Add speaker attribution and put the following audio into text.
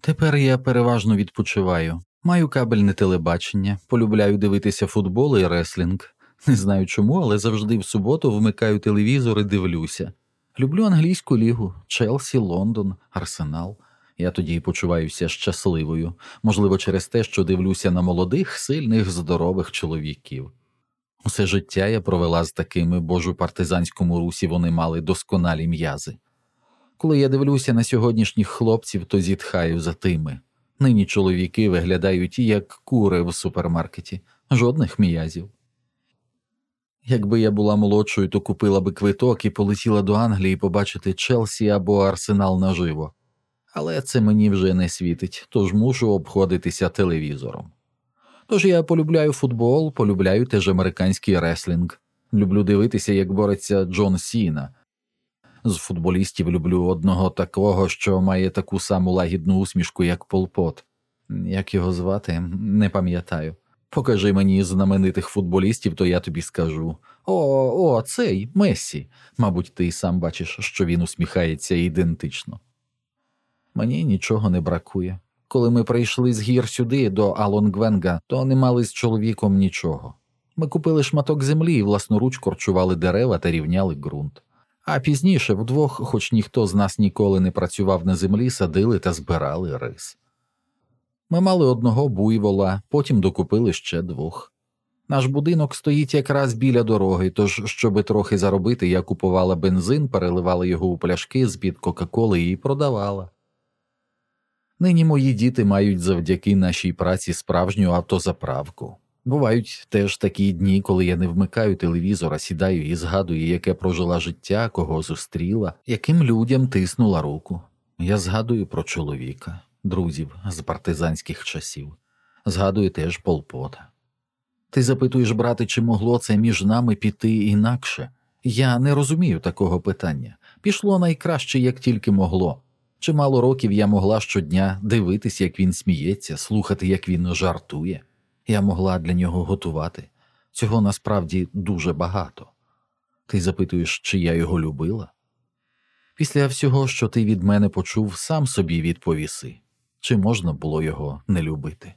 Speaker 1: Тепер я переважно відпочиваю. Маю кабельне телебачення, полюбляю дивитися футбол і реслінг. Не знаю чому, але завжди в суботу вмикаю телевізор і дивлюся. Люблю англійську лігу, Челсі, Лондон, Арсенал. Я тоді й почуваюся щасливою, можливо, через те, що дивлюся на молодих, сильних, здорових чоловіків. Усе життя я провела з такими, бо ж у партизанському русі вони мали досконалі м'язи. Коли я дивлюся на сьогоднішніх хлопців, то зітхаю за тими. Нині чоловіки виглядають як кури в супермаркеті, жодних м'язів. Якби я була молодшою, то купила би квиток і полетіла до Англії побачити Челсі або Арсенал наживо. Але це мені вже не світить, тож мушу обходитися телевізором. Тож я полюбляю футбол, полюбляю теж американський реслінг, люблю дивитися, як бореться Джон Сіна. З футболістів люблю одного такого, що має таку саму лагідну усмішку, як Полпот. Як його звати, не пам'ятаю. Покажи мені знаменитих футболістів, то я тобі скажу. О, о, цей Мессі. Мабуть, ти й сам бачиш, що він усміхається ідентично. Мені нічого не бракує. Коли ми прийшли з гір сюди до Алонгвенга, то не мали з чоловіком нічого. Ми купили шматок землі і власноруч корчували дерева та рівняли ґрунт. А пізніше вдвох, хоч ніхто з нас ніколи не працював на землі, садили та збирали рис. Ми мали одного буйвола, потім докупили ще двох. Наш будинок стоїть якраз біля дороги, тож, щоби трохи заробити, я купувала бензин, переливала його у пляшки з під Кока-Коли і продавала. Нині мої діти мають завдяки нашій праці справжню автозаправку. Бувають теж такі дні, коли я не вмикаю телевізора, сідаю і згадую, яке прожила життя, кого зустріла, яким людям тиснула руку. Я згадую про чоловіка, друзів з партизанських часів, згадую теж полпота. Ти запитуєш, брате, чи могло це між нами піти інакше? Я не розумію такого питання. Пішло найкраще, як тільки могло. Чимало років я могла щодня дивитись, як він сміється, слухати, як він жартує. Я могла для нього готувати. Цього насправді дуже багато. Ти запитуєш, чи я його любила? Після всього, що ти від мене почув, сам собі відповіси, чи можна було його не любити.